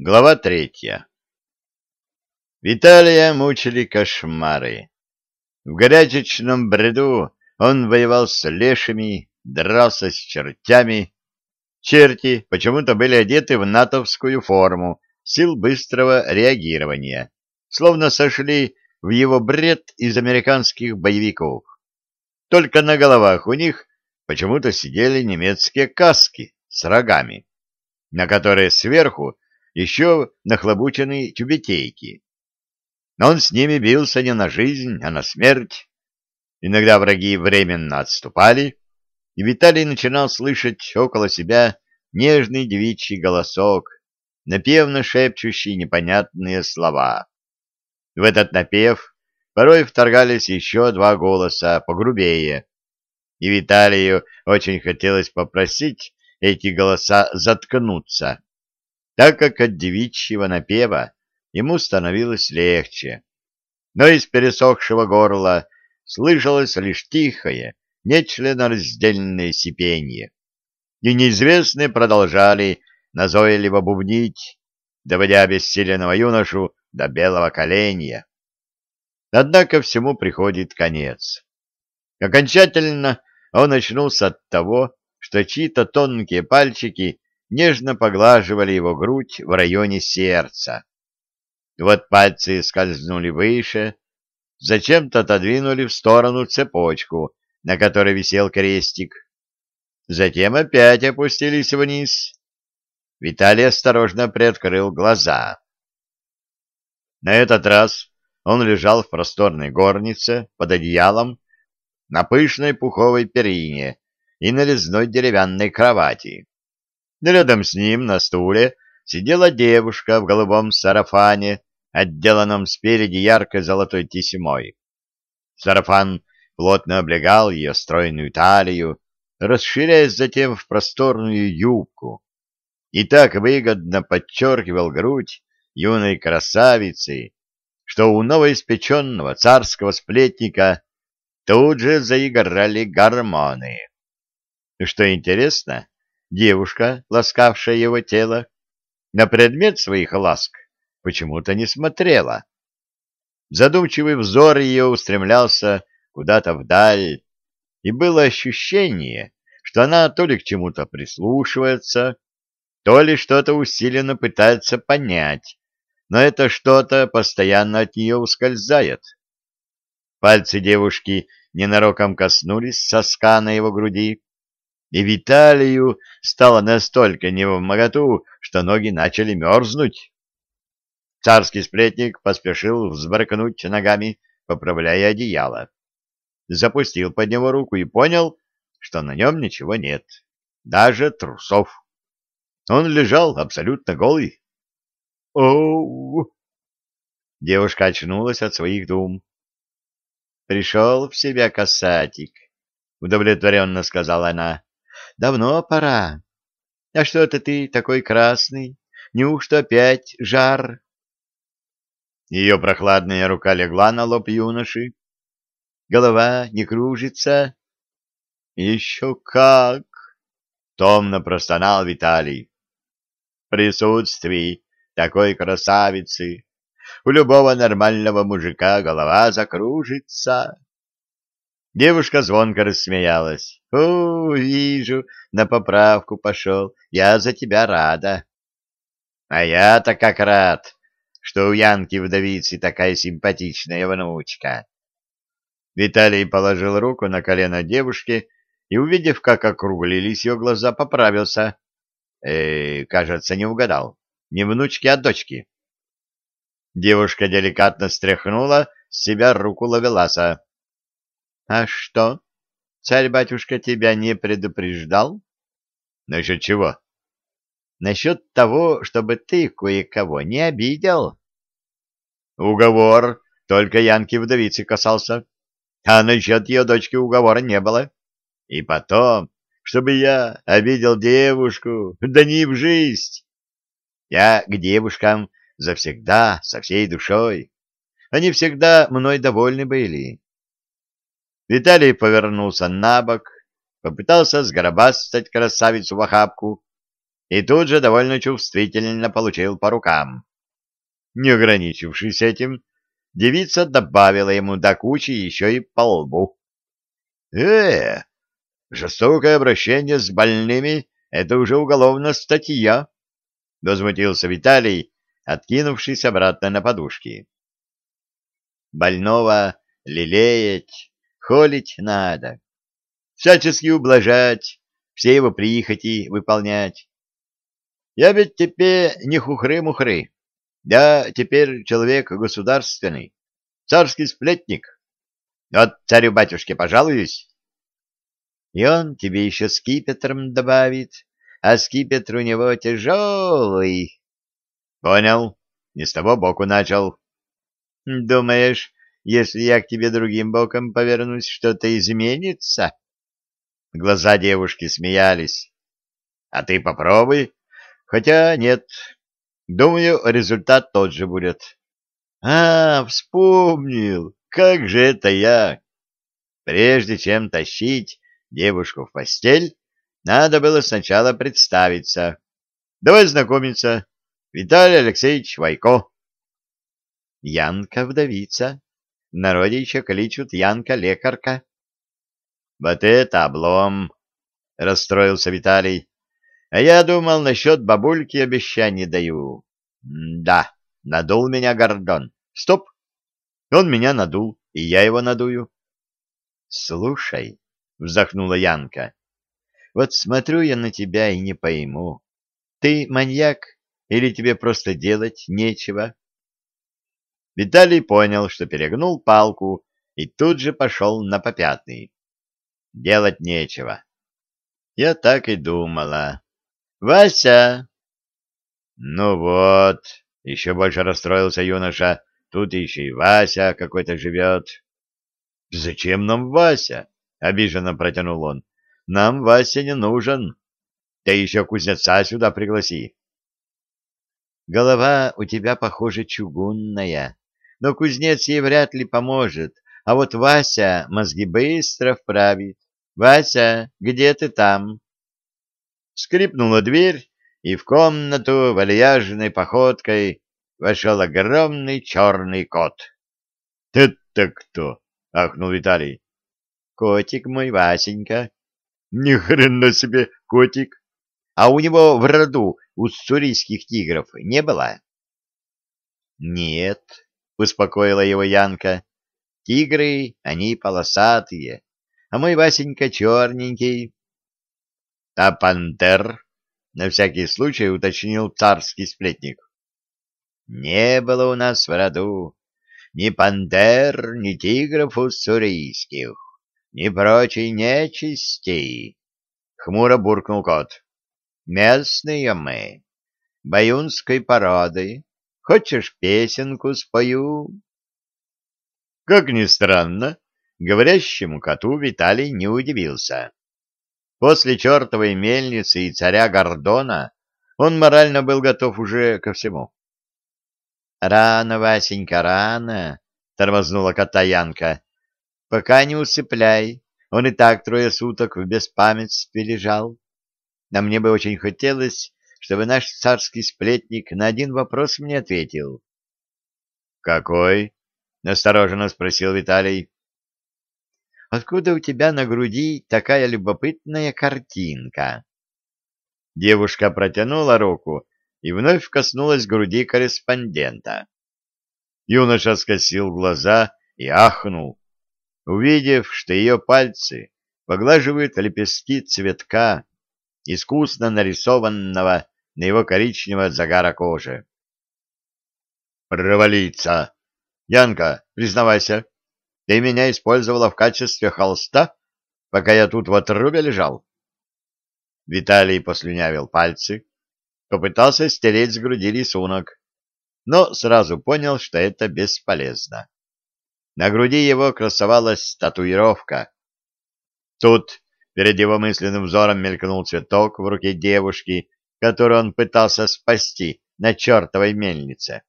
Глава третья. Виталия мучили кошмары. В горячечном бреду он воевал с лешими, дрался с чертями. Черти почему-то были одеты в натовскую форму сил быстрого реагирования, словно сошли в его бред из американских боевиков. Только на головах у них почему-то сидели немецкие каски с рогами, на которые сверху еще нахлобученные тюбетейки. Но он с ними бился не на жизнь, а на смерть. Иногда враги временно отступали, и Виталий начинал слышать около себя нежный девичий голосок, напевно шепчущий непонятные слова. В этот напев порой вторгались еще два голоса погрубее, и Виталию очень хотелось попросить эти голоса заткнуться так как от девичьего напева ему становилось легче. Но из пересохшего горла слышалось лишь тихое, нечленораздельное сипенье, и неизвестные продолжали назойливо бубнить, доводя обессиленного юношу до белого коленя. Однако всему приходит конец. Окончательно он очнулся от того, что чьи-то тонкие пальчики нежно поглаживали его грудь в районе сердца. Вот пальцы скользнули выше, зачем-то отодвинули в сторону цепочку, на которой висел крестик. Затем опять опустились вниз. Виталий осторожно приоткрыл глаза. На этот раз он лежал в просторной горнице под одеялом на пышной пуховой перине и на резной деревянной кровати. Рядом с ним на стуле сидела девушка в голубом сарафане, отделанном спереди яркой золотой тесьмой. Сарафан плотно облегал ее стройную талию, расширяясь затем в просторную юбку, и так выгодно подчеркивал грудь юной красавицы, что у новоиспеченного царского сплетника тут же заиграли гормоны. Что интересно, девушка, ласкавшая его тело, на предмет своих ласк почему-то не смотрела. Задумчивый взор ее устремлялся куда-то вдаль, и было ощущение, что она то ли к чему-то прислушивается, то ли что-то усиленно пытается понять, но это что-то постоянно от нее ускользает. Пальцы девушки ненароком коснулись соска на его груди, и Виталию стало настолько невмоготу, что ноги начали мерзнуть. Царский сплетник поспешил взбрыкнуть ногами, поправляя одеяло. Запустил под него руку и понял, что на нем ничего нет, даже трусов. Он лежал абсолютно голый. Оу! Девушка очнулась от своих дум. Пришел в себя касатик, удовлетворенно сказала она. Давно пора. А что это ты такой красный? Неужто опять жар? Ее прохладная рука легла на лоб юноши. Голова не кружится? Еще как! Томно простонал Виталий. В присутствии такой красавицы у любого нормального мужика голова закружится. Девушка звонко рассмеялась. — О, вижу, на поправку пошел. Я за тебя рада. — А я-то как рад, что у Янки-вдовицы такая симпатичная внучка. Виталий положил руку на колено девушки и, увидев, как округлились ее глаза, поправился. Э, кажется, не угадал. Не внучки, а дочки. Девушка деликатно стряхнула с себя руку Лавеласа. — А что, царь-батюшка тебя не предупреждал? — Насчет чего? — Насчет того, чтобы ты кое-кого не обидел. — Уговор только Янки-вдовицы касался, а насчет ее дочки уговора не было. И потом, чтобы я обидел девушку, да не в жизнь. Я к девушкам завсегда со всей душой. Они всегда мной довольны были. Виталий повернулся на бок, попытался сгробастать красавицу в охапку, и тут же довольно чувствительно получил по рукам. Не ограничившись этим, девица добавила ему до кучи еще и по лбу. «Э, жестокое обращение с больными — это уже уголовная статья», — возмутился Виталий, откинувшись обратно на подушки. «Больного лелеять, холить надо, всячески ублажать, все его прихоти выполнять. Я ведь теперь не хухры-мухры, я теперь человек государственный, царский сплетник. Вот царю-батюшке пожалуюсь. И он тебе еще скипетром добавит, а скипетр у него тяжелый. Понял, не с того боку начал. Думаешь, если я к тебе другим боком повернусь, что-то изменится? Глаза девушки смеялись. А ты попробуй. Хотя нет, думаю, результат тот же будет. А, вспомнил, как же это я. Прежде чем тащить девушку в постель, надо было сначала представиться. Давай знакомиться. Виталий Алексеевич Вайко. Янка-вдовица. В народе еще кличут Янка-лекарка. Вот это облом! — расстроился Виталий. — А я думал, насчет бабульки обещаний даю. — Да, надул меня Гордон. Стоп! Он меня надул, и я его надую. — Слушай, — вздохнула Янка, — вот смотрю я на тебя и не пойму. Ты маньяк или тебе просто делать нечего? Виталий понял, что перегнул палку и тут же пошел на попятный. Делать нечего. Я так и думала. Вася! Ну вот, еще больше расстроился юноша. Тут еще и Вася какой-то живет. Зачем нам Вася? Обиженно протянул он. Нам Вася не нужен. Ты еще кузнеца сюда пригласи. Голова у тебя, похоже, чугунная, но кузнец ей вряд ли поможет, а вот Вася мозги быстро вправит. Вася, где ты там? Скрипнула дверь, и в комнату вальяжной походкой вошел огромный черный кот. — Это кто? — ахнул Виталий. — Котик мой, Васенька. — Ни хрена себе котик! А у него в роду уссурийских тигров не было? — Нет, — успокоила его Янка. — Тигры, они полосатые, а мой Васенька черненький. — А пантер? — на всякий случай уточнил царский сплетник. — Не было у нас в роду ни пантер, ни тигров уссурийских, ни прочей нечисти, — хмуро буркнул кот. — Местные мы, баюнской породы, Хочешь, песенку спою? Как ни странно, говорящему коту Виталий не удивился. После чертовой мельницы и царя Гордона он морально был готов уже ко всему. — Рано, Васенька, рано, — тормознула кота Янка. — Пока не усыпляй, он и так трое суток в беспамятстве лежал. А мне бы очень хотелось чтобы наш царский сплетник на один вопрос мне ответил. — Какой? — настороженно спросил Виталий. — Откуда у тебя на груди такая любопытная картинка? Девушка протянула руку и вновь коснулась груди корреспондента. Юноша скосил глаза и ахнул, увидев, что ее пальцы поглаживают лепестки цветка, искусно нарисованного на его коричневого загара кожи. «Провалиться! Янка, признавайся, ты меня использовала в качестве холста, пока я тут в отрубе лежал?» Виталий послюнявил пальцы, попытался стереть с груди рисунок, но сразу понял, что это бесполезно. На груди его красовалась татуировка. Тут перед его мысленным взором мелькнул цветок в руке девушки, которую он пытался спасти на чертовой мельнице.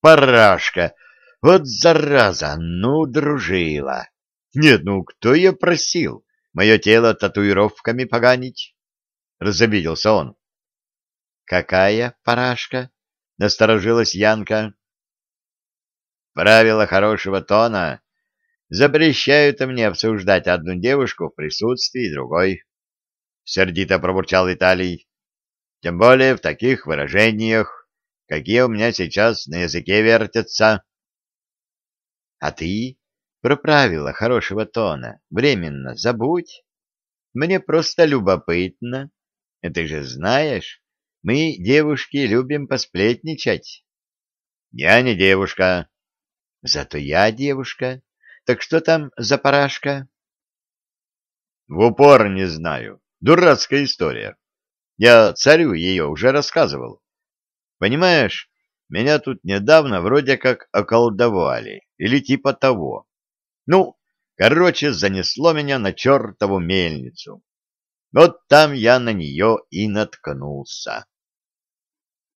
Парашка! Вот зараза! Ну, дружила! Нет, ну кто ее просил мое тело татуировками поганить? Разобиделся он. Какая парашка? Насторожилась Янка. Правила хорошего тона запрещают мне обсуждать одну девушку в присутствии другой. Сердито пробурчал Виталий. Тем более в таких выражениях, какие у меня сейчас на языке вертятся. А ты про правила хорошего тона временно забудь. Мне просто любопытно. Ты же знаешь, мы, девушки, любим посплетничать. Я не девушка. Зато я девушка. Так что там за парашка? В упор не знаю. Дурацкая история. Я царю ее уже рассказывал. Понимаешь, меня тут недавно вроде как околдовали, или типа того. Ну, короче, занесло меня на чертову мельницу. Вот там я на нее и наткнулся.